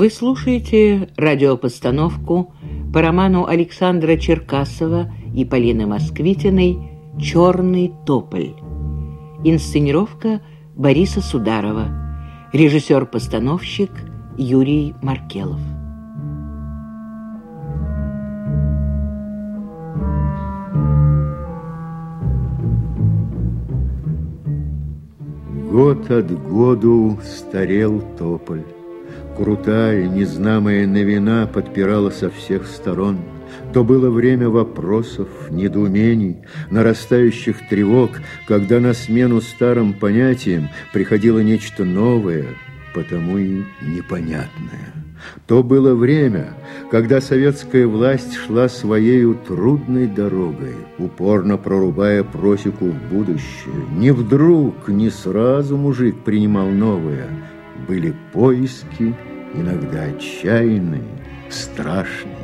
Вы слушаете радиопостановку по роману Александра Черкасова и Полины Москвитиной «Черный тополь». Инсценировка Бориса Сударова. Режиссер-постановщик Юрий Маркелов. Год от году старел тополь. Крутая, незнамая новина подпирала со всех сторон. То было время вопросов, недоумений, нарастающих тревог, когда на смену старым понятиям приходило нечто новое, потому и непонятное. То было время, когда советская власть шла своей трудной дорогой, упорно прорубая просеку в будущее. Не вдруг, не сразу мужик принимал новое. Были поиски, иногда отчаянные, страшные.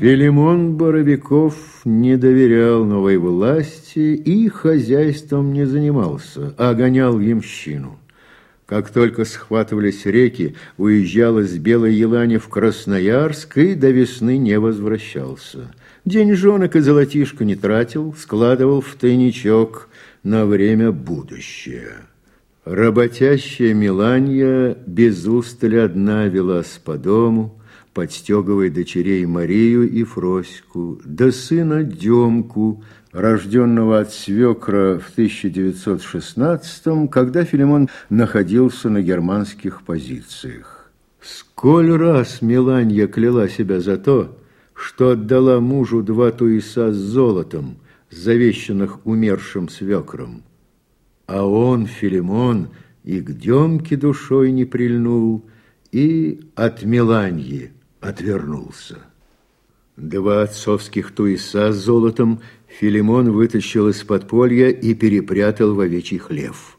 Филимон Боровиков не доверял новой власти и хозяйством не занимался, а гонял ямщину. Как только схватывались реки, уезжал из Белой Елани в Красноярск и до весны не возвращался. Деньжонок и золотишко не тратил, складывал в тайничок на время будущее. Работящая Миланья без устали одна велась по дому, подстегивая дочерей Марию и Фроську, да сына Демку – рожденного от свекра в 1916 когда Филимон находился на германских позициях. Сколь раз Миланья кляла себя за то, что отдала мужу два туиса с золотом, завещанных умершим свекром. А он, Филимон, и к Демке душой не прильнул, и от Миланьи отвернулся. Два отцовских туиса с золотом Филимон вытащил из подполья и перепрятал в овечий хлев.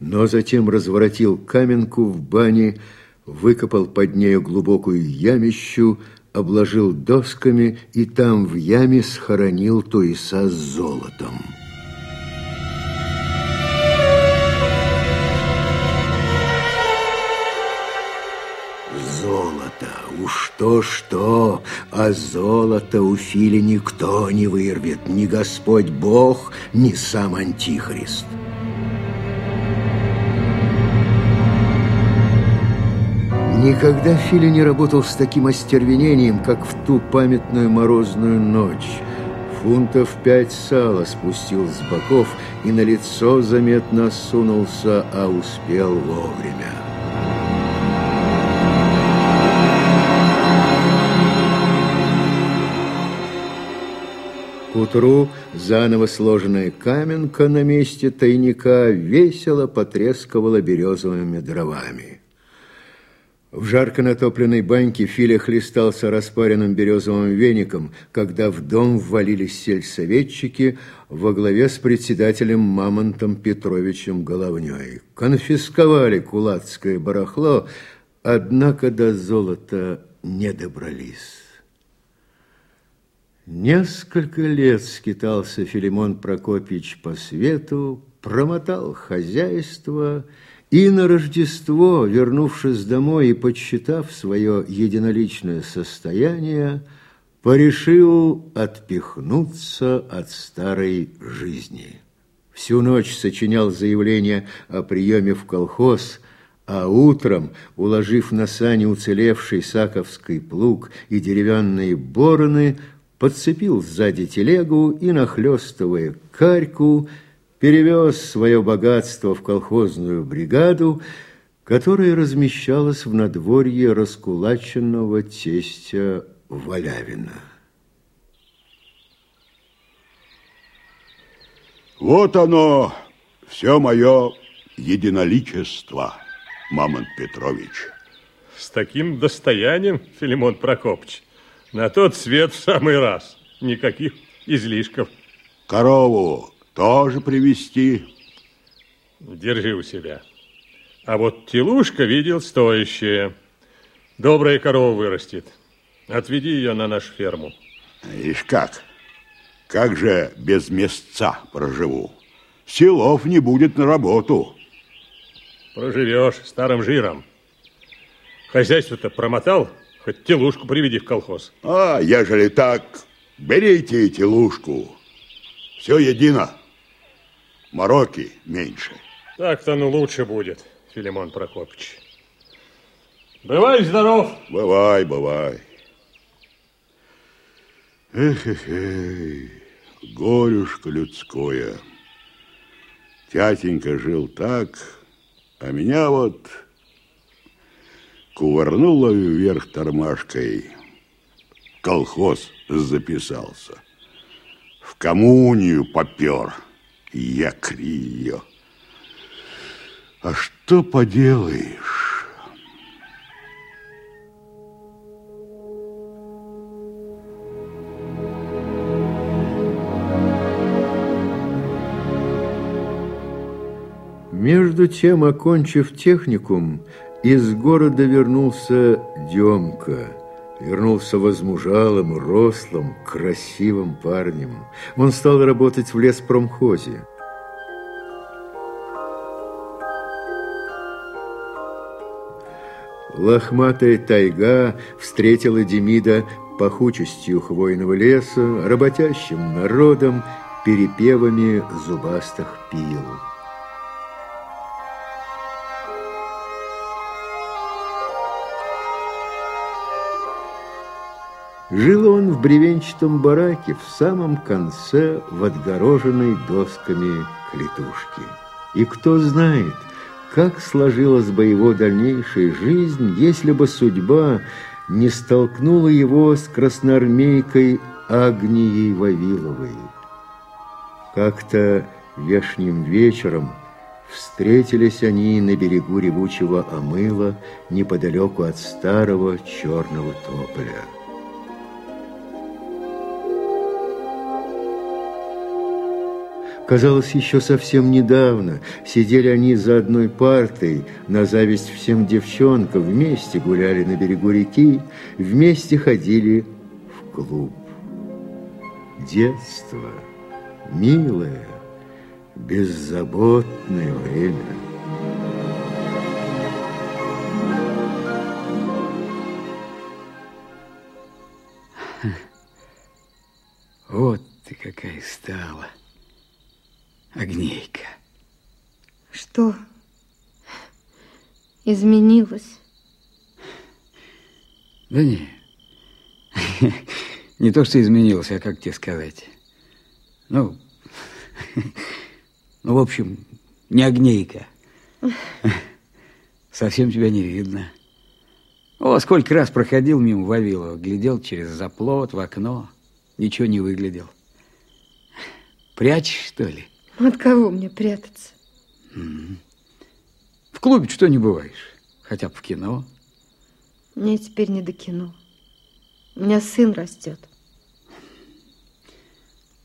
Но затем разворотил каменку в бане, выкопал под нею глубокую ямищу, обложил досками и там в яме схоронил туиса с золотом. Уж то-что, а золото у Фили никто не вырвет, ни Господь Бог, ни сам Антихрист. Никогда Филя не работал с таким остервенением, как в ту памятную морозную ночь. Фунтов пять сала спустил с боков и на лицо заметно сунулся, а успел вовремя. Утру заново сложенная каменка на месте тайника весело потрескивала березовыми дровами. В жарко натопленной баньке Филя хлестался распаренным березовым веником, когда в дом ввалились сельсоветчики во главе с председателем Мамонтом Петровичем Головней. Конфисковали кулацкое барахло, однако до золота не добрались. Несколько лет скитался Филимон Прокопьевич по свету, промотал хозяйство и на Рождество, вернувшись домой и подсчитав свое единоличное состояние, порешил отпихнуться от старой жизни. Всю ночь сочинял заявление о приеме в колхоз, а утром, уложив на сани уцелевший саковский плуг и деревянные бороны, подцепил сзади телегу и, нахлестывая карьку, перевез свое богатство в колхозную бригаду, которая размещалась в надворье раскулаченного тестя Валявина. Вот оно, все мое единоличество, Мамонт Петрович. С таким достоянием, Филимон Прокопыч, на тот свет в самый раз. Никаких излишков. Корову тоже привести. Держи у себя. А вот телушка видел стоящее. Добрая корова вырастет. Отведи ее на нашу ферму. Ишь как? Как же без места проживу? Силов не будет на работу. Проживешь старым жиром. Хозяйство-то промотал, хоть телушку приведи в колхоз. А, ежели так, берите и телушку. Все едино. Мороки меньше. Так-то ну лучше будет, Филимон Прокопич. Бывай здоров. Бывай, бывай. Эх, эх, эх, горюшка людское. Тятенька жил так, а меня вот кувырнуло вверх тормашкой. Колхоз записался. В коммунию попер. Я ее. А что поделаешь? Между тем, окончив техникум, из города вернулся Демка. Вернулся возмужалым, рослым, красивым парнем. Он стал работать в леспромхозе. Лохматая тайга встретила Демида пахучестью хвойного леса, работящим народом, перепевами зубастых пил. Жил он в бревенчатом бараке в самом конце в отгороженной досками клетушки. И кто знает, как сложилась бы его дальнейшая жизнь, если бы судьба не столкнула его с красноармейкой Агнией Вавиловой. Как-то вешним вечером встретились они на берегу ревучего омыла неподалеку от старого черного тополя. Казалось, еще совсем недавно сидели они за одной партой, на зависть всем девчонкам, вместе гуляли на берегу реки, вместе ходили в клуб. Детство, милое, беззаботное время. Вот ты какая стала. Огнейка. Что? Изменилось? Да не. Не то, что изменилось, а как тебе сказать. Ну, ну, в общем, не огнейка. Совсем тебя не видно. О, сколько раз проходил мимо Вавилова, глядел через заплот в окно, ничего не выглядел. Прячешь, что ли? От кого мне прятаться? В клубе что не бываешь? Хотя бы в кино. Мне теперь не до кино. У меня сын растет.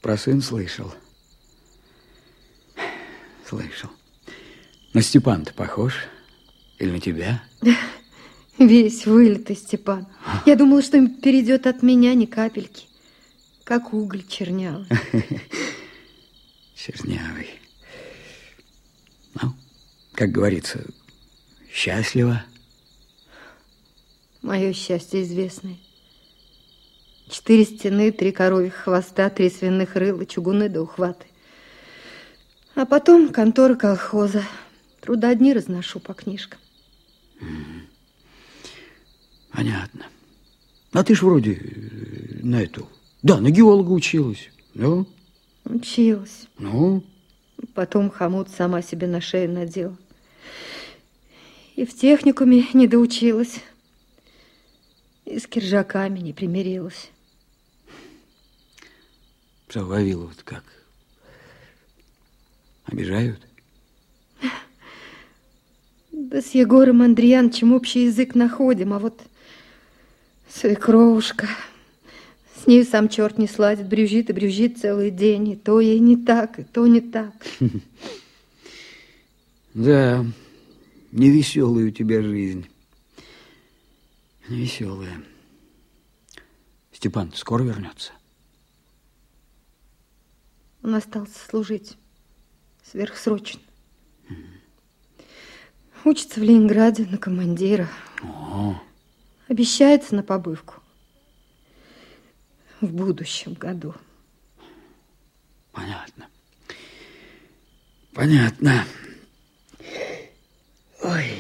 Про сын слышал. Слышал. На Степан-то похож? Или на тебя? Весь вылитый Степан. Я думала, что им перейдет от меня ни капельки. Как уголь чернявый. Чернявый. Ну, как говорится, счастливо. Мое счастье известное. Четыре стены, три коровьих хвоста, три свиных рыла, чугуны до ухваты. А потом контора колхоза. Труда дни разношу по книжкам. Понятно. А ты ж вроде э, на эту... Да, на геолога училась. Ну? Училась. Ну? Потом хомут сама себе на шею надела. И в техникуме не доучилась. И с киржаками не примирилась. Что, Вавилова как? Обижают? Да с Егором Андреяновичем общий язык находим, а вот свекровушка... С ней сам черт не сладит, брюзжит и брюзжит целый день. И то ей не так, и то не так. Да, невеселая у тебя жизнь. Невеселая. Степан скоро вернется? Он остался служить сверхсрочно. Учится в Ленинграде на командира. О, Обещается на побывку. В будущем году. понятно. Понятно. Ой,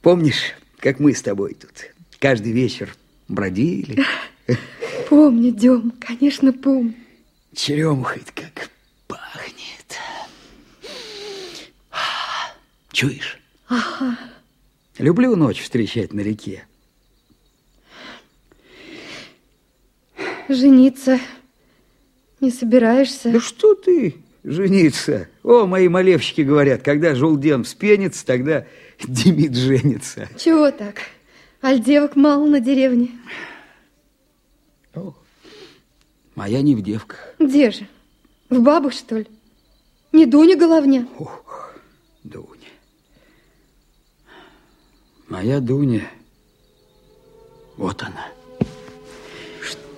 помнишь, как мы с тобой тут каждый вечер бродили? Помню, Дем, конечно, помню. Черемухой как пахнет. Чуешь? Ага. Люблю ночь встречать на реке. Жениться не собираешься? Да что ты жениться? О, мои молевщики говорят, когда Жулден вспенится, тогда Демид женится. Чего так? Аль девок мало на деревне. О, моя не в девках. Где же? В бабах, что ли? Не Дуня Головня? Ох, Дуня. Моя Дуня. Вот она.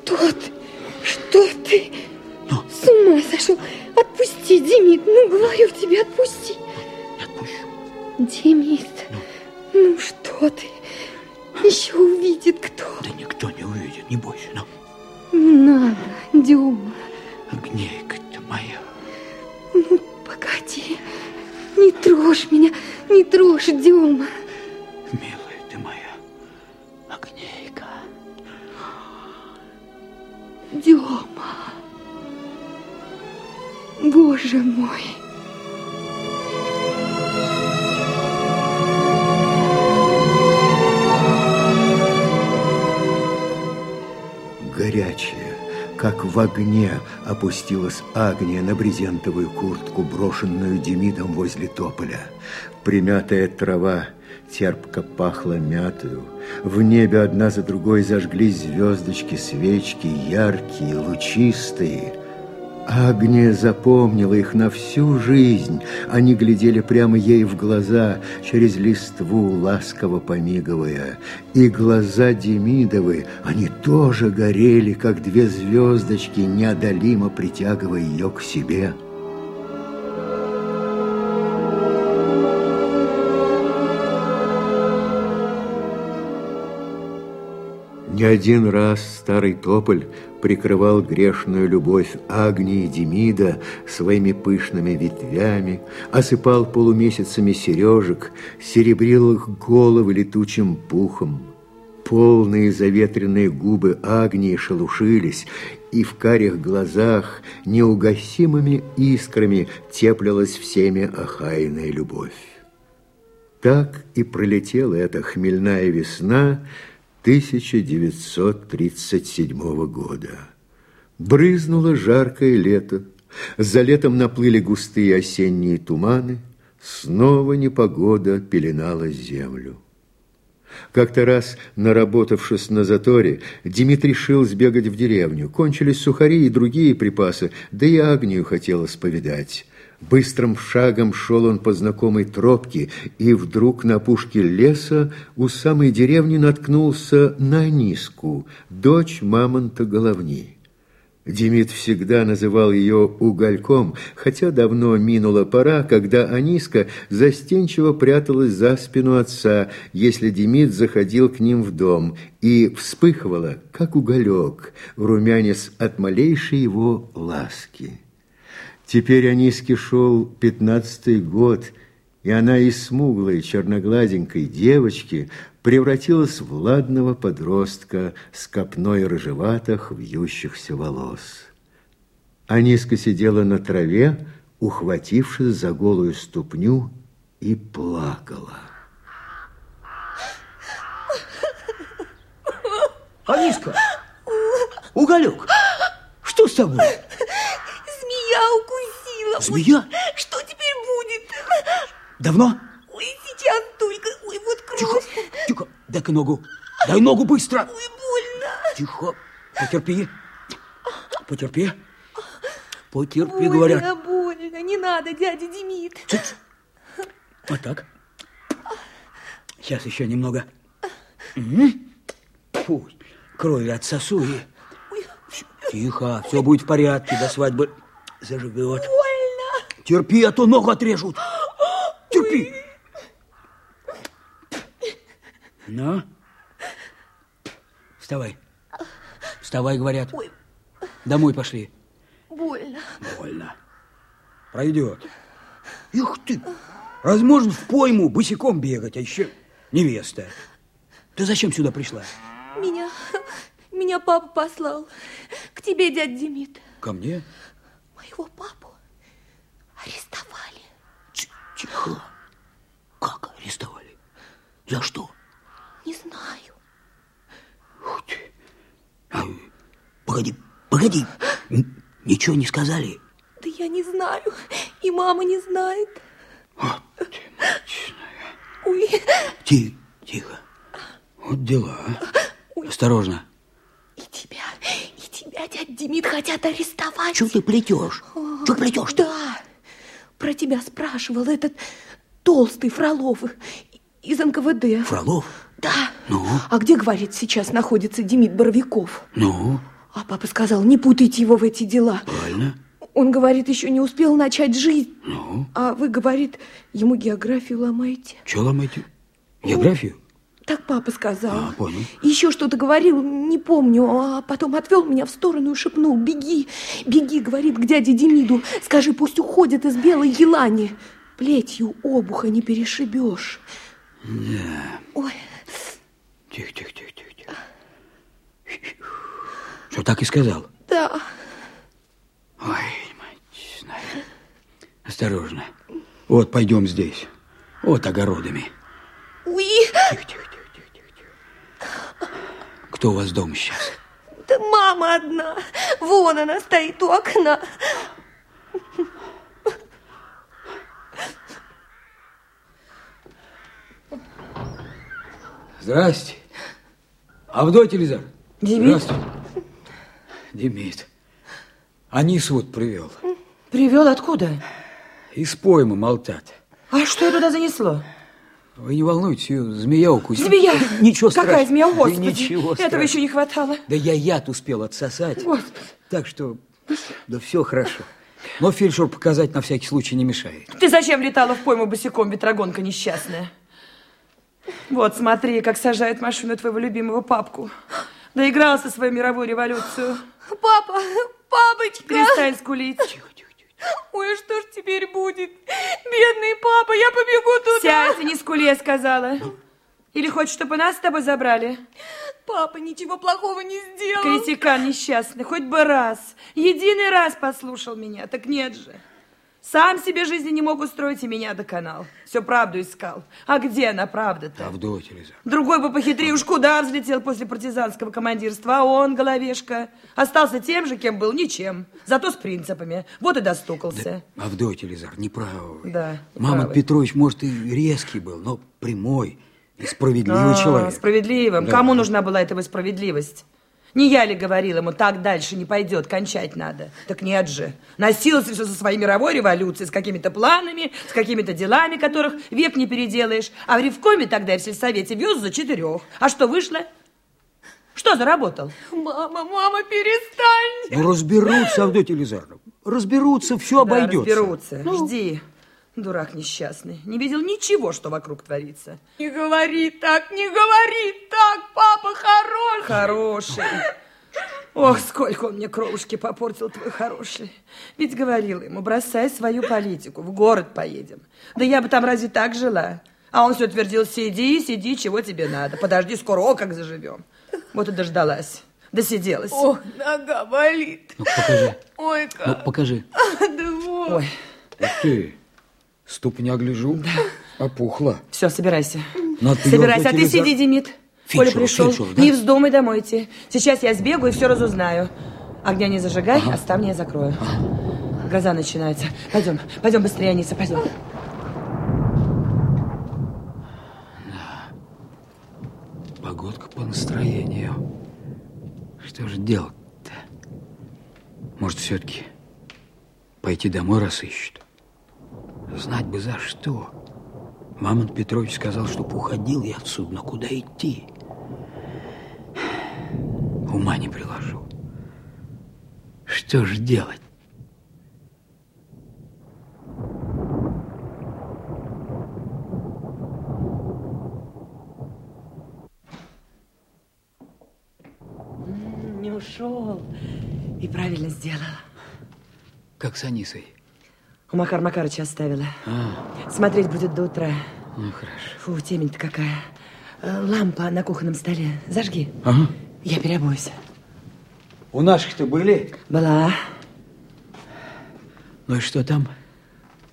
Что ты? Что ты? Ну? С ума сошел. Отпусти, Демид. Ну, говорю тебе, отпусти. Не отпущу. Демид, ну что ты? Еще увидит кто. Да никто не увидит, не бойся. Ну, Не надо, Дюма. огнейка ты моя. Ну, погоди. Не трожь меня, не трожь, Дюма. Милая ты моя. Огнейка. Дюма. Боже мой. Горячая, как в огне, опустилась Агния на брезентовую куртку, брошенную Демидом возле тополя. Примятая трава терпко пахла мятою. В небе одна за другой зажглись звездочки, свечки, яркие, лучистые. Агния запомнила их на всю жизнь. Они глядели прямо ей в глаза, через листву, ласково помиговая. И глаза Демидовы, они тоже горели, как две звездочки, неодолимо притягивая ее к себе. Не один раз старый тополь прикрывал грешную любовь Агнии Демида своими пышными ветвями, осыпал полумесяцами сережек, серебрил их головы летучим пухом. Полные заветренные губы Агнии шелушились, и в карих глазах неугасимыми искрами теплилась всеми охайная любовь. Так и пролетела эта хмельная весна 1937 года. Брызнуло жаркое лето, за летом наплыли густые осенние туманы, снова непогода пеленала землю. Как-то раз, наработавшись на заторе, Димит решил сбегать в деревню. Кончились сухари и другие припасы, да и Агнию хотелось повидать. Быстрым шагом шел он по знакомой тропке, и вдруг на пушке леса у самой деревни наткнулся на Аниску, дочь мамонта Головни. Демид всегда называл ее угольком, хотя давно минула пора, когда Аниска застенчиво пряталась за спину отца, если Демид заходил к ним в дом, и вспыхивала, как уголек, румянец от малейшей его ласки. Теперь Аниске шел пятнадцатый год, и она из смуглой черногладенькой девочки превратилась в ладного подростка с копной рыжеватых вьющихся волос. Аниска сидела на траве, ухватившись за голую ступню, и плакала. Аниска! Уголек! Что с тобой? Змея укусила. Змея? Ой, что теперь будет? Давно? Ой, сейчас только. Ой, вот Тихо, кровь. тихо, дай-ка ногу. Дай ногу быстро. Ой, больно. Тихо, потерпи. Потерпи. Потерпи, Больно, говорят. больно. Не надо, дядя Демид. Цыц. Вот так. Сейчас еще немного. Фу, крови отсосу и... Тихо, все будет в порядке, до свадьбы заживет. Больно. Терпи, а то ногу отрежут. Терпи. Ну? Вставай. Вставай, говорят. Ой. Домой пошли. Больно. Больно. Пройдет. Ух ты! Можно в пойму босиком бегать, а еще невеста? Ты зачем сюда пришла? Меня, меня папа послал. К тебе, дядя Демид. Ко мне? Моего папу арестовали. Ч- Тихо. Как арестовали? За что? Не знаю. Ух ты. А, погоди, погоди. Н- Ничего не сказали? Да я не знаю. И мама не знает. Вот ты, мать. Ой, Ти- Тихо. Вот дела. а. Осторожно. и тебя, тебя, дядя Демид, хотят арестовать. Чего ты плетешь? Чего плетешь-то? Да. Про тебя спрашивал этот толстый Фролов из НКВД. Фролов? Да. Ну? А где, говорит, сейчас находится Демид Боровиков? Ну, А папа сказал, не путайте его в эти дела. правильно. Он, говорит, еще не успел начать жизнь. Ну? А вы, говорит, ему географию ломаете. Что ломаете? Географию? Так папа сказал. А, понял. Еще что-то говорил, не помню, а потом отвел меня в сторону и шепнул, беги, беги, говорит, к дяде Демиду, скажи, пусть уходит из белой елани. Плетью обуха не перешибешь. Да. Ой, Тихо, тихо, тихо, тихо, тихо. Что, так и сказал? да. Ой, мать, знаю. Осторожно. Вот, пойдем здесь. Вот огородами. Уи, Тихо, тихо. Кто у вас дома сейчас? да мама одна. Вон она стоит у окна. Здрасте. Авдотья Лизар. Демид? Здравствуй. Демид. Анис вот привел. Привел откуда? Из поймы молтат. А что ее туда занесло? Вы не волнуйтесь, ее змея укусила. Змея? Ничего Какая страшного. змея? Да Господи, ничего этого страшного. еще не хватало. Да я яд успел отсосать. Господи. Так что, да все хорошо. Но фельдшер показать на всякий случай не мешает. Ты зачем летала в пойму босиком, ветрогонка несчастная? Вот, смотри, как сажает машину твоего любимого папку. Доигрался свою мировую революцию. Папа, папочка. Перестань скулить. Ой, что ж теперь будет? Бедный папа, я побегу туда. Сядь, не скули, я сказала. Или хочешь, чтобы нас с тобой забрали? Папа ничего плохого не сделал. Критикан несчастный, хоть бы раз, единый раз послушал меня, так нет же. Сам себе жизни не мог устроить и меня доконал. Все правду искал. А где она, правда-то? Авдотья Лизар. Другой бы похитрее уж куда взлетел после партизанского командирства, а он, головешка, остался тем же, кем был, ничем. Зато с принципами. Вот и достукался. Авдотья Лизар, неправы. вы. Да, Мамонт. Петрович, может, и резкий был, но прямой и справедливый А, человек. Справедливым. Да. Кому нужна была эта справедливость? Не я ли говорил ему, так дальше не пойдет, кончать надо? Так нет же. Носился все со своей мировой революцией, с какими-то планами, с какими-то делами, которых век не переделаешь. А в Ревкоме тогда и в сельсовете вез за четырех. А что вышло? Что заработал? Мама, мама, перестань. Ну, разберутся, Авдотья Лизаровна. Разберутся, все Да, обойдется. разберутся. Жди. Дурак несчастный. Не видел ничего, что вокруг творится. Не говори так, не говори так, папа хороший. Хороший. Ох, сколько он мне кровушки попортил, твой хороший. Ведь говорила ему, бросай свою политику, в город поедем. Да я бы там разве так жила? А он все твердил, сиди, сиди, чего тебе надо. Подожди, скоро, о, как заживем. Вот и дождалась. Досиделась. Ох, нога болит. Ну, покажи. Ой, Ну, как. покажи. Да вот. Ой, Ух ты, ступня гляжу, опухла. все, собирайся. Надо Собирайся, а ты сиди, Демид. Коля пришел. фельдшеру, да? Не вздумай домой идти. Сейчас я сбегу и все разузнаю. Огня не зажигай, а ставни я закрою. Гроза начинается. Пойдем, пойдем быстрее, Аниса, пойдем. Погодка по настроению. Что же делать-то? Может, все-таки пойти домой раз ищут? Знать бы за что. Мамонт Петрович сказал, чтоб уходил я отсюда, но куда идти? ума не приложу. Что же делать? Не ушел. И правильно сделала. Как с Анисой? У Макар Макарыча оставила. А, Смотреть будет до утра. ну хорошо. Фу, темень-то какая. Э, Лампа на кухонном столе. Зажги. Ага. Я переобуюсь. У наших-то были? Была. Ну и что там?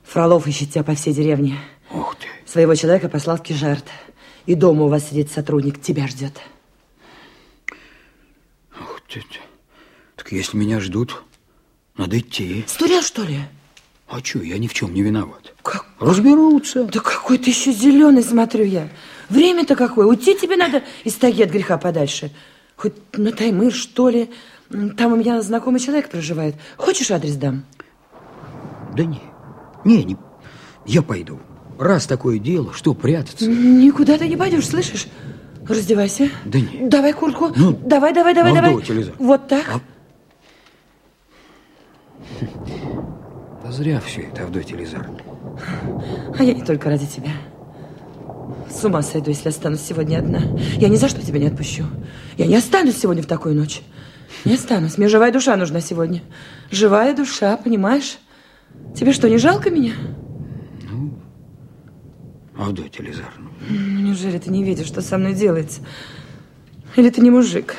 Фролов ищет тебя по всей деревне. Ух ты. Своего человека послал в Кижарт. И дома у вас сидит сотрудник, тебя ждет. Ух ты. Так если меня ждут, надо идти. Стурел, что ли? А что, я ни в чем не виноват. Как? Разберутся. Да какой ты еще зеленый, смотрю я. Время-то какое. Уйти тебе надо из таги от греха подальше. Хоть на Таймыр, что ли. Там у меня знакомый человек проживает. Хочешь адрес дам? Да не, не, не, я пойду. Раз такое дело, что прятаться? Никуда ты не пойдешь, слышишь? Раздевайся. Да нет. Давай куртку. Ну, давай, давай, давай, давай. Вот так. А- зря все это, Авдотья Лизард. А я не только ради тебя. С ума сойду, если останусь сегодня одна. Я ни за что тебя не отпущу. Я не останусь сегодня в такую ночь. Не останусь. Мне живая душа нужна сегодня. Живая душа, понимаешь? Тебе что, не жалко меня? Авдотья Лизард, ну, Ну, Неужели ты не видишь, что со мной делается? Или ты не мужик?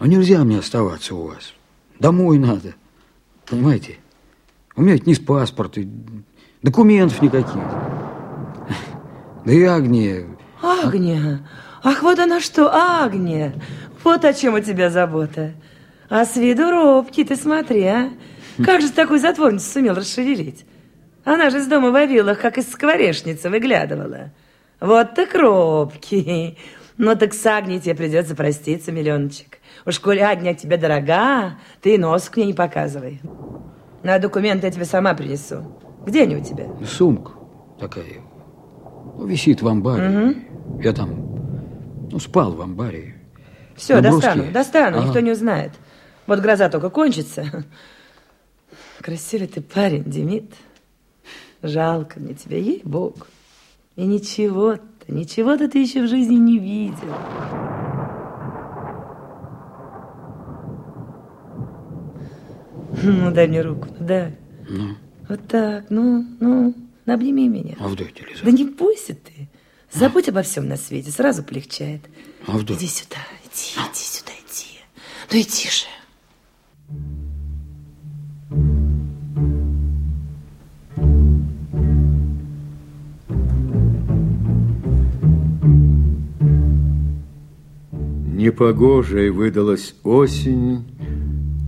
ну нельзя мне оставаться у вас. Домой надо. Понимаете? У меня ведь ни с паспорта, документов никаких. Да и Агния, Агния. Ах, вот она что, Агния. Вот о чем у тебя забота. А с виду робкий, ты смотри, а. Как же ты такую затворницу сумел расшевелить? Она же из дома в Вавилах, как из скворечницы, выглядывала. Вот так робкий. Ну так с Агнией тебе придется проститься, миллиончик. Уж коли Агния тебе дорога, ты и нос к ней не показывай. На документы я тебе сама принесу. Где они у тебя? сумка такая, ну, висит в амбаре. Я там, ну, спал в амбаре. Все, Наброски? достану, достану, Ага. никто не узнает. Вот гроза только кончится. Красивый ты парень, Демид. Жалко мне тебя, ей-богу. И ничего-то, ничего-то ты еще в жизни не видел. Ну, дай мне руку, ну, дай. Ну, Вот так, ну, ну, обними меня. Авдотья Лизард. Да не бойся ты. Забудь обо всем на свете, сразу полегчает. Авдотья. Иди сюда, иди, иди сюда, иди. Ну иди же. Непогожей выдалась осень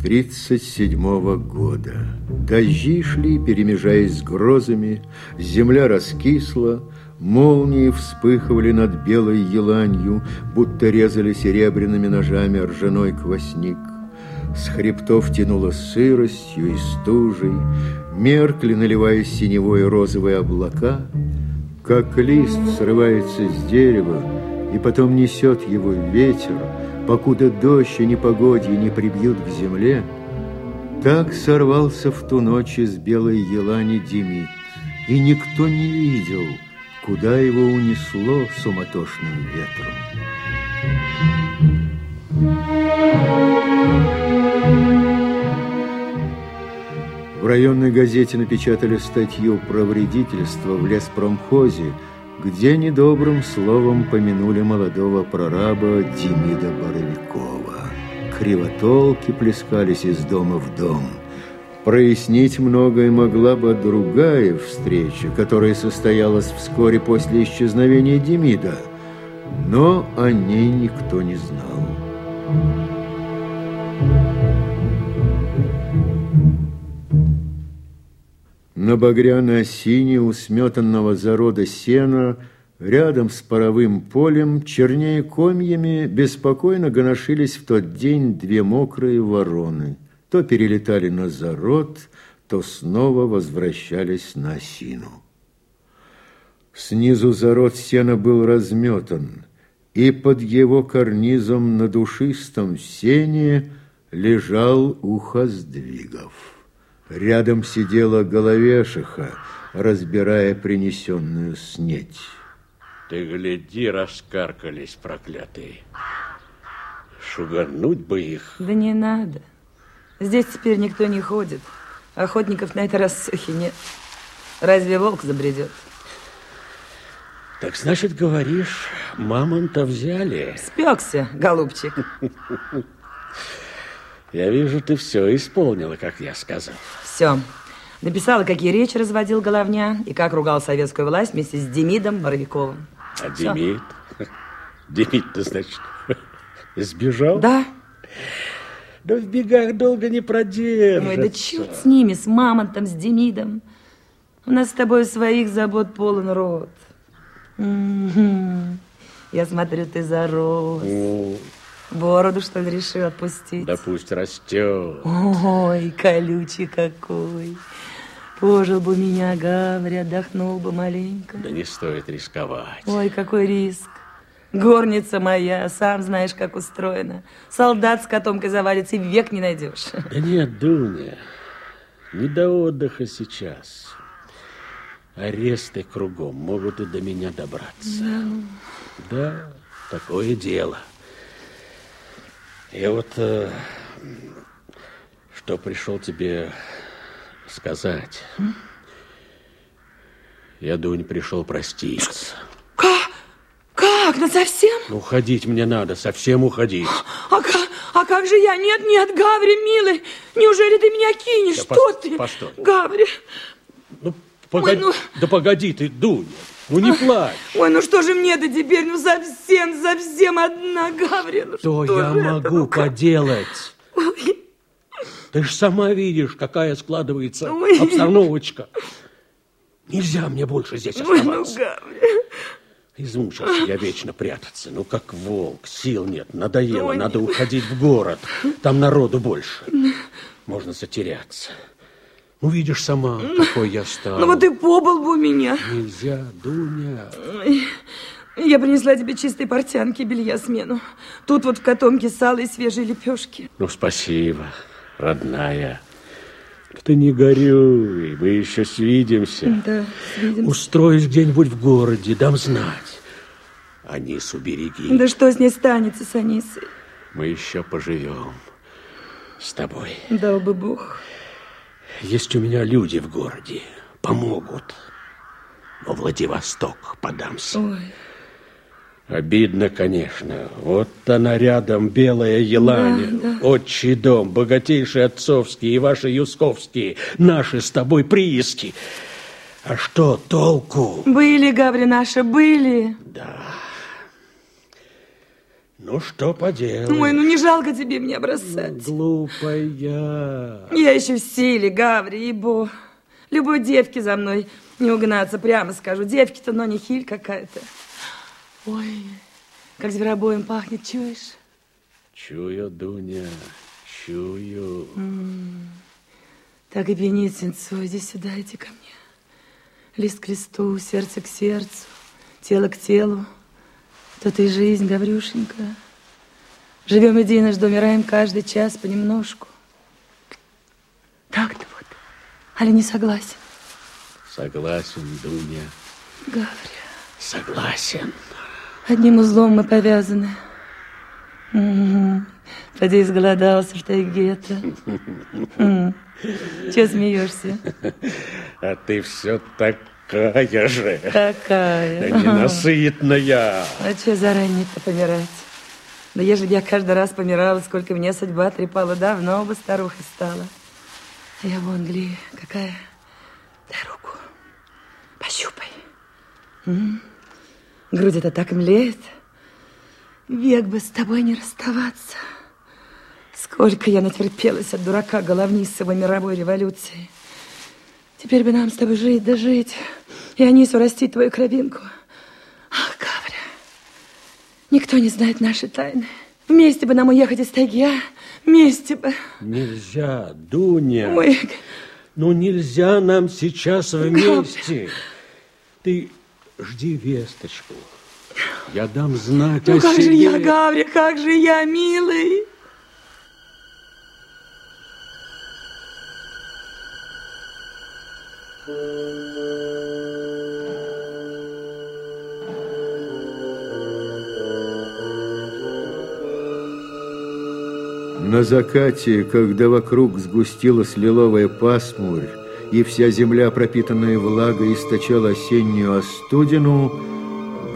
37-го года. Дожди шли, перемежаясь с грозами, земля раскисла, молнии вспыхивали над белой еланью, будто резали серебряными ножами ржаной квасник. С хребтов тянуло сыростью и стужей, меркли, наливаясь синевой и розовые облака, как лист срывается с дерева, и потом несет его ветер, покуда дождь и непогодье не прибьют к земле, так сорвался в ту ночь из белой елани Демид, и никто не видел, куда его унесло суматошным ветром. В районной газете напечатали статью про вредительство в леспромхозе, где недобрым словом помянули молодого прораба Демида Боровикова. Кривотолки плескались из дома в дом. Прояснить многое могла бы другая встреча, которая состоялась вскоре после исчезновения Демида, но о ней никто не знал. На багряной осине у сметанного зарода сена, рядом с паровым полем, чернее комьями, беспокойно гоношились в тот день две мокрые вороны. То перелетали на зарод, то снова возвращались на осину. Снизу зарод сена был разметан. и под его карнизом на душистом сене лежал ухоздвигов. Рядом сидела головешиха, разбирая принесенную снеть. Ты гляди, раскаркались проклятые. Шугануть бы их. Да не надо. Здесь теперь никто не ходит. Охотников на этой рассохе нет. Разве волк забредет? Так значит, говоришь, мамонта взяли? Спекся, голубчик. Я вижу, ты все исполнила, как я сказал. Все. Написала, какие речи разводил Головня и как ругал советскую власть вместе с Демидом Боровиковым. А Всё. Демид? Демид-то, значит, сбежал? Да. Да в бегах долго не продержится. Ой, да черт с ними, с мамонтом, с Демидом. У нас с тобой своих забот полон рот. Я смотрю, ты зарос. Ну, Бороду, что ли, решил отпустить? да пусть растет. Ой, колючий какой. Пожил бы меня, Гаври, отдохнул бы маленько. Да не стоит рисковать. Ой, какой риск. Горница моя, сам знаешь, как устроена. Солдат с котомкой завалится и век не найдешь. Да нет, Дуня, не до отдыха сейчас. Аресты кругом могут и до меня добраться. Да, такое дело. Я вот э, что пришел тебе сказать. Я, Дунь, пришел проститься. Как? Как? На совсем? Ну, Уходить мне надо, совсем уходить. А, ка- а как же я? Нет, нет, Гаври, милый, неужели ты меня кинешь? Да Что пос- ты? постой. Гаври, Ну, погоди, ну- да погоди ты, Дуня, ну не плачь. ой, ну что же мне-то теперь? Ну совсем, совсем одна, Гаври. Ну Что что я это? могу Ну как? поделать? Ой, Ты же сама видишь, какая складывается Ой. обстановочка. Нельзя мне больше здесь ой, ну, оставаться. Гаври. Измучился я вечно прятаться. Ну, как волк, сил нет, надоело, Ой. надо уходить в город. Там народу больше. Можно затеряться. Ну, видишь сама, какой я стал. Ну вот и побыл меня. Нельзя, Дуня. Ой, Я принесла тебе чистые портянки, белья смену. Тут вот в котомке сало и свежие лепешки. Ну, спасибо, родная. Ты не горюй, мы еще свидимся. Да, свидимся. Устроюсь где-нибудь в городе, дам знать. Анису береги. Да что с ней станется, с Анисой? Мы еще поживем с тобой. Дал бы Бог. Есть у меня люди в городе, помогут. Но Владивосток подамся. Ой, Обидно, конечно. Вот она рядом, белая елань. Да, да. Отчий дом, богатейшие отцовские и ваши юсковские. Наши с тобой прииски. А что толку? были, Гаври, наши, были. Ну, что поделать? Ой, ну не жалко тебе меня бросать. Глупая. Я еще в силе, Гаври, ибо любой девке за мной не угнаться, прямо скажу. Девки-то, но не хиль какая-то. Ой, как зверобоем пахнет, чуешь? Чую, Дуня, чую. Так и пьянит сенцо, иди сюда, иди ко мне. Лист к листу, сердце к сердцу, тело к телу. То-то и жизнь, Гаврюшенька. Живем единожды, умираем каждый час понемножку. Так-то вот. Али не согласен? Согласен, Дуня, Гавря, согласен. одним узлом мы повязаны. Мгм. Поди изголодался в тайге-то. М. Чего смеешься? А ты все такая же. Такая. Да ненасытная. А что заранее-то помирать? Да ежели я каждый раз помирала, сколько мне судьба трепала, давно бы старухой стала. А я вон, гли, какая. Руку. Пощупай. М? Грудь это так млеет. Век бы с тобой не расставаться. Сколько я натерпелась от дурака головнистого мировой революции. Теперь бы нам с тобой жить да жить. И Анису растить твою кровинку. Ах, Гавря, никто не знает наши тайны. Вместе бы нам уехать из тайги, а? Вместе бы. Нельзя, Дуня. Ой, Ну нельзя нам сейчас вместе. Ты жди весточку. Я дам знать Ну о как же себе. я, Гаврик, как же я, милый? На закате, когда вокруг сгустилась лиловая пасмурь, и вся земля, пропитанная влагой, источала осеннюю остудину,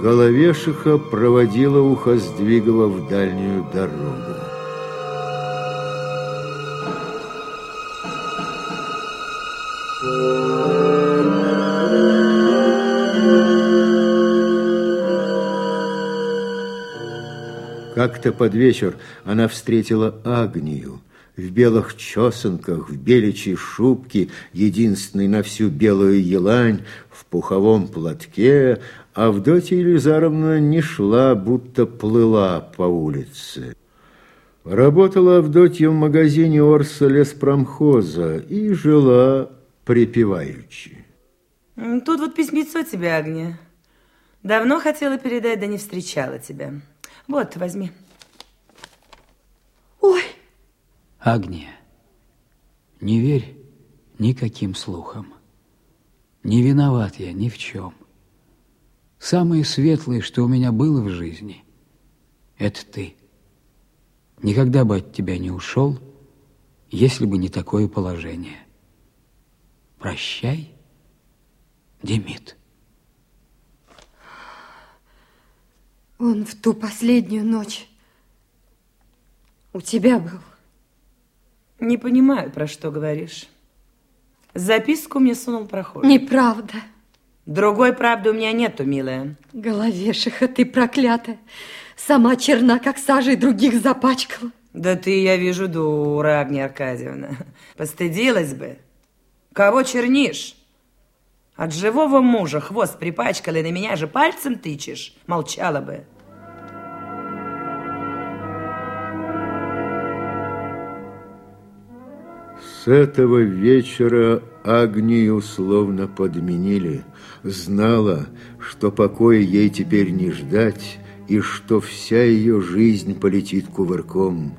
Головешиха проводила ухо Сдвигова в дальнюю дорогу. Как-то под вечер она встретила Агнию в белых чесанках, в беличьей шубке, единственной на всю белую елань, в пуховом платке, а Авдотья Елизаровна не шла, будто плыла по улице. Работала Авдотья в магазине Орса леспромхоза и жила припеваючи. Тут вот письмецо тебе, Агния. Давно хотела передать, да не встречала тебя. Вот, возьми. Ой, Агния, не верь никаким слухам. Не виноват я ни в чем. Самое светлое, что у меня было в жизни, это ты. Никогда бы от тебя не ушел, если бы не такое положение. Прощай, Демид. Он в ту последнюю ночь у тебя был. Не понимаю, про что говоришь. Записку мне сунул прохожий. Неправда. Другой правды у меня нету, милая. Головешиха, ты проклятая. Сама черна, как сажей других запачкала. Да ты, я вижу, дура, Агния Аркадьевна. Постыдилась бы. Кого чернишь? От живого мужа хвост припачкал, и на меня же пальцем тычешь. Молчала бы. С этого вечера Агнию словно подменили. Знала, что покоя ей теперь не ждать, и что вся ее жизнь полетит кувырком.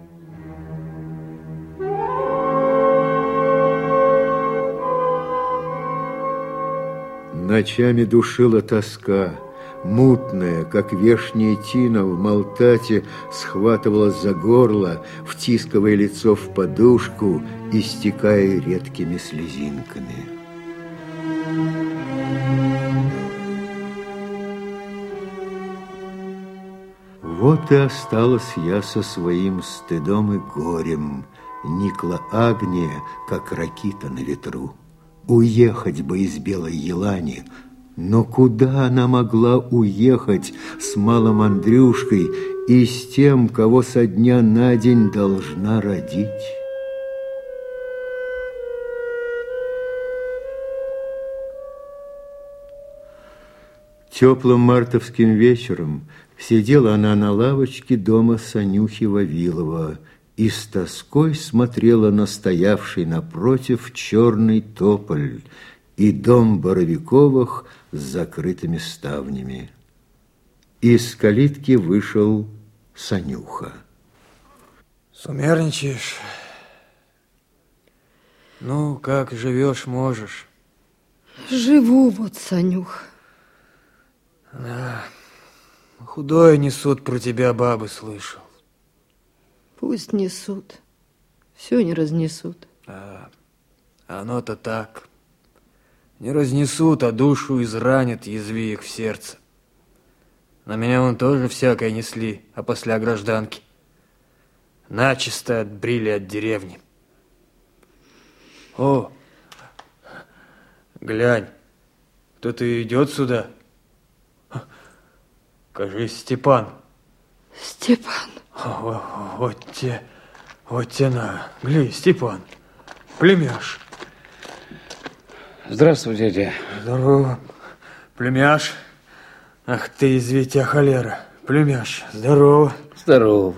Ночами душила тоска, мутная, как вешняя тина в Малтате, схватывала за горло, втискивая лицо в подушку, истекая редкими слезинками. Вот и осталась я со своим стыдом и горем, Никла Агния, как ракита на ветру. Уехать бы из Белой Елани, но куда она могла уехать с малым Андрюшкой и с тем, кого со дня на день должна родить? Теплым мартовским вечером сидела она на лавочке дома Санюхи Вавилова и с тоской смотрела на стоявший напротив черный тополь и дом Боровиковых с закрытыми ставнями. Из калитки вышел Санюха. Сумерничаешь? Ну, как живешь, можешь. Живу вот, Санюх. Да. Худое несут про тебя бабы, слышал. Пусть несут. Все не разнесут. А оно-то так. Не разнесут, а душу изранят, язви их в сердце. На меня вон тоже всякое несли, а после о гражданке. Начисто отбрили от деревни. О, глянь, кто-то идет сюда. Кажись, Степан. Степан. О, вот те, вот те на. Гли, Степан, племяш. Здравствуй, дядя. Здорово, племяш. Ах ты, извитя холера. Племяш, здорово. Здорово.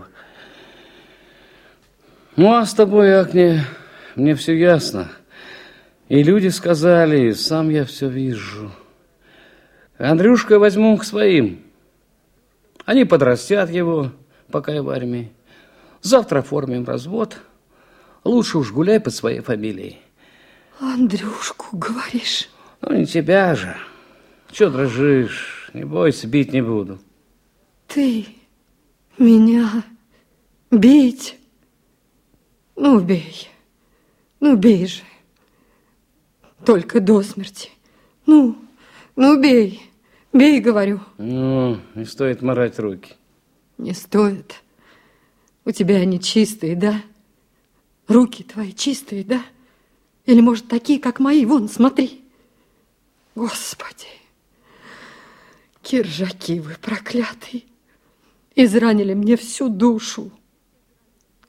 Ну, а с тобой, Агния, мне все ясно. И люди сказали, и сам я все вижу. Андрюшка возьму к своим. Они подрастят его, пока я в армии. Завтра оформим развод. Лучше уж гуляй под своей фамилией. Андрюшку, говоришь? Ну, не тебя же. Чего дрожишь? Не бойся, бить не буду. Ты меня бить? Ну, бей. Ну, бей же. Только до смерти. Ну, ну, бей. Бей, говорю. Ну, не стоит морать руки. Не стоит. У тебя они чистые, да? Руки твои чистые, да? Или, может, такие, как мои? Вон, смотри. Господи, киржаки вы проклятые. Изранили мне всю душу.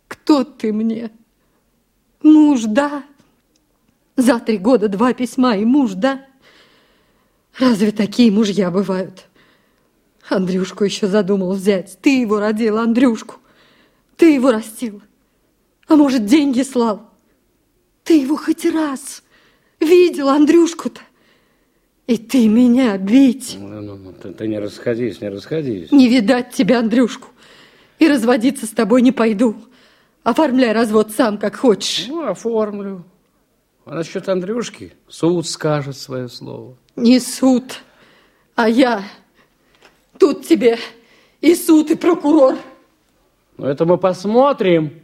Кто ты мне? Муж, да? За три года два письма и муж, да? Разве такие мужья бывают? Андрюшку еще задумал взять. Ты его родил, Андрюшку. Ты его растил. А может, деньги слал? Ты его хоть раз видел, Андрюшку-то? И ты меня бить. Ну, ну, ну, ты, ты не расходись, не расходись. Не видать тебя, Андрюшку. И разводиться с тобой не пойду. Оформляй развод сам, как хочешь. Ну, оформлю. А насчет Андрюшки суд скажет свое слово. Не суд, а я. Тут тебе и суд, и прокурор. Ну, это мы посмотрим.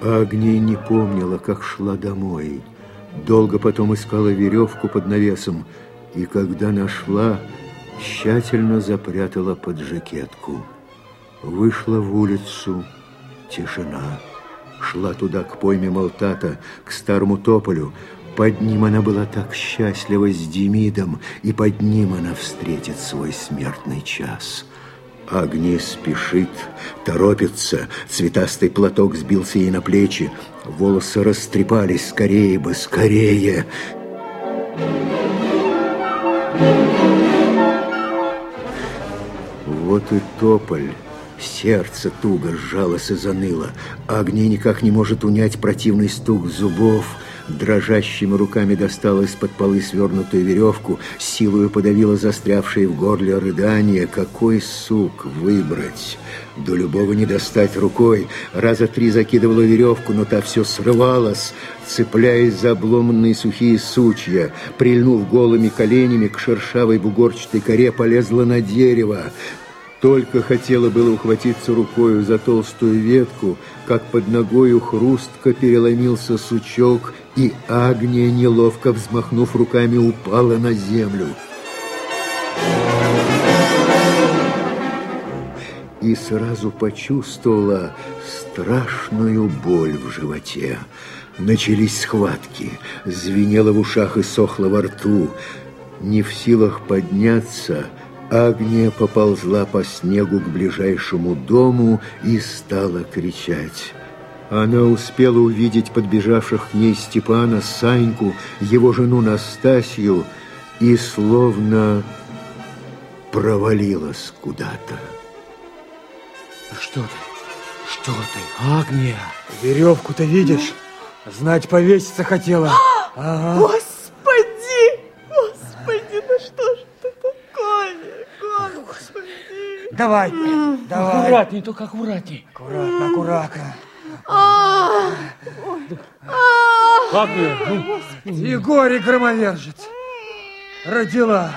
Агния не помнила, как шла домой. Долго потом искала веревку под навесом, и когда нашла, тщательно запрятала под жакетку. Вышла в улицу, тишина. Шла туда, к пойме Малтата, к старому тополю. Под ним она была так счастлива с Демидом, и под ним она встретит свой смертный час. Агния спешит, торопится, цветастый платок сбился ей на плечи, волосы растрепались, скорее бы, скорее. Вот и тополь. Сердце туго сжалось и заныло. Агния никак не может унять противный стук зубов. Дрожащими руками достала из-под полы свернутую веревку, силою подавила застрявшие в горле рыдания. Какой сук выбрать? До любого не достать рукой. Раза три закидывала веревку, но та все срывалась, цепляясь за обломанные сухие сучья. Прильнув голыми коленями к шершавой бугорчатой коре, полезла на дерево. Только хотела было ухватиться рукою за толстую ветку, как под ногою хрустко переломился сучок, и Агния, неловко взмахнув руками, упала на землю. И сразу почувствовала страшную боль в животе. Начались схватки, звенело в ушах и сохло во рту. Не в силах подняться, Агния поползла по снегу к ближайшему дому и стала кричать. Она успела увидеть подбежавших к ней Степана, Саньку, его жену Настасью и словно провалилась куда-то. Что ты? Что ты? Агния! Веревку-то видишь? Знать, повеситься хотела. Ага. Господи! Давай, давай. Аккуратней, только аккуратней. Аккуратно, аккуратно. А, Агния, ну, Егорий громовержец. Родила.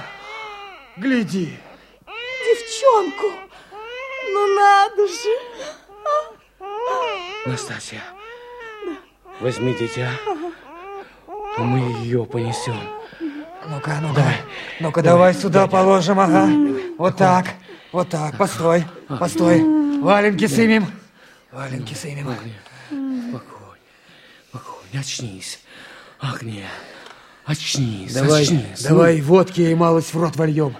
Гляди. Девчонку! Ну надо же! Настасья, возьми дитя, а мы ее понесем. Ну-ка, ну давай. Ну-ка, давай сюда положим, ага. Вот так, вот так. Постой, постой. Валенки сымем. Валенки сымем. Спокойно, спокойно, очнись. Агния, очнись, Давай, очнись. давай водки ей малость в рот вольем.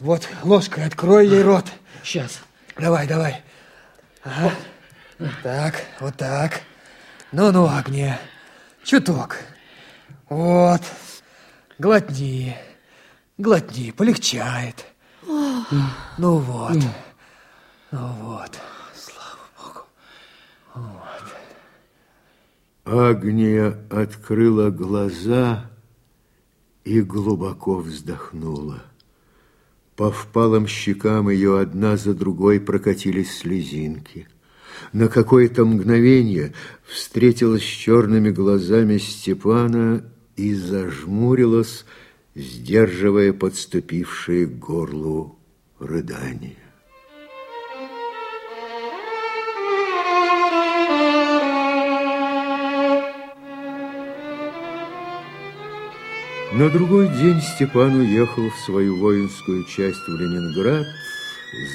Вот ложкой открой ей рот. Сейчас. Давай, давай. Ага. Так, вот так. Ну-ну, Агния, чуток. Вот. Глотни. Глотни, полегчает. Ну вот. Ну вот. Агния открыла глаза и глубоко вздохнула. По впалым щекам ее одна за другой прокатились слезинки. На какое-то мгновение встретилась с черными глазами Степана и зажмурилась, сдерживая подступившие к горлу рыдания. На другой день Степан уехал в свою воинскую часть в Ленинград,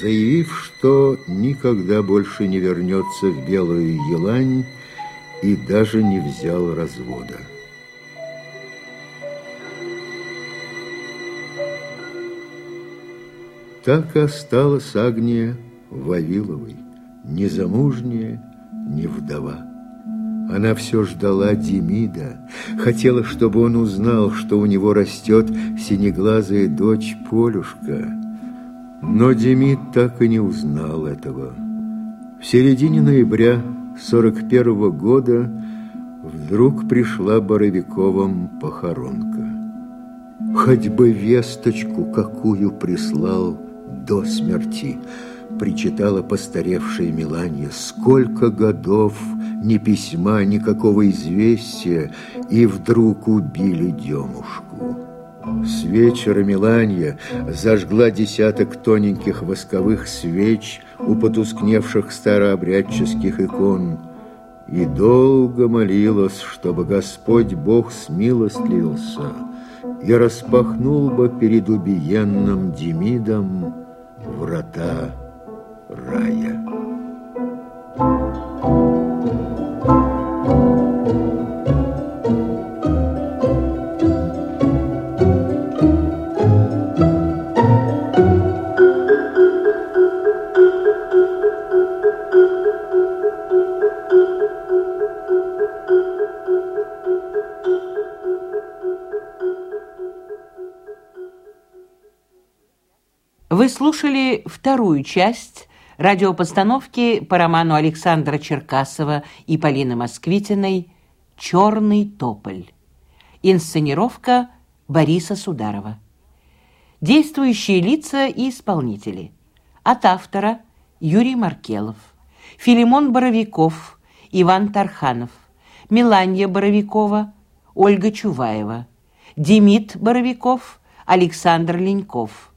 заявив, что никогда больше не вернется в Белую Елань и даже не взял развода. Так и осталась Агния Вавиловой, незамужняя, не вдова. Она все ждала Демида, хотела, чтобы он узнал, что у него растет синеглазая дочь Полюшка. Но Демид так и не узнал этого. В середине ноября 41 -го года вдруг пришла Боровиковым похоронка. Хоть бы весточку какую прислал до смерти, причитала постаревшая Миланья. Сколько годов ни письма, никакого известия, и вдруг убили Демушку. С вечера Миланья зажгла десяток тоненьких восковых свеч у потускневших старообрядческих икон и долго молилась, чтобы Господь Бог смилостливился и распахнул бы перед убиенным Демидом врата рая. Вы слушали вторую часть радиопостановки по роману Александра Черкасова и Полины Москвитиной «Черный тополь». Инсценировка Бориса Сударова. Действующие лица и исполнители. От автора Юрий Маркелов, Филимон Боровиков, Иван Тарханов, Миланья Боровикова, Ольга Чуваева, Демид Боровиков, Александр Леньков,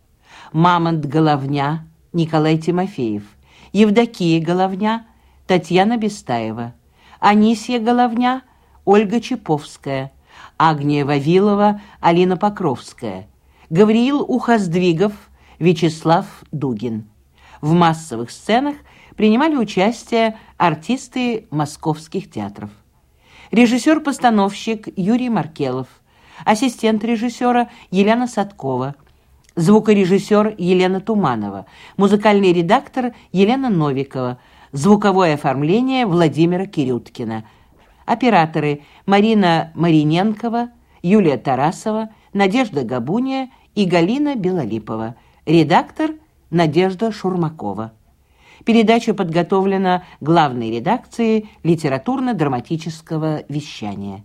Мамонт Головня, Николай Тимофеев, Евдокия Головня, Татьяна Бестаева, Анисья Головня, Ольга Чеповская, Агния Вавилова, Алина Покровская, Гавриил Ухоздвигов, Вячеслав Дугин. В массовых сценах принимали участие артисты московских театров. Режиссер-постановщик Юрий Маркелов, ассистент режиссера Елена Садкова – звукорежиссер Елена Туманова, музыкальный редактор Елена Новикова, звуковое оформление Владимира Кирюткина, операторы Марина Мариненкова, Юлия Тарасова, Надежда Габуния и Галина Белолипова, редактор Надежда Шурмакова. Передача подготовлена главной редакцией литературно-драматического вещания.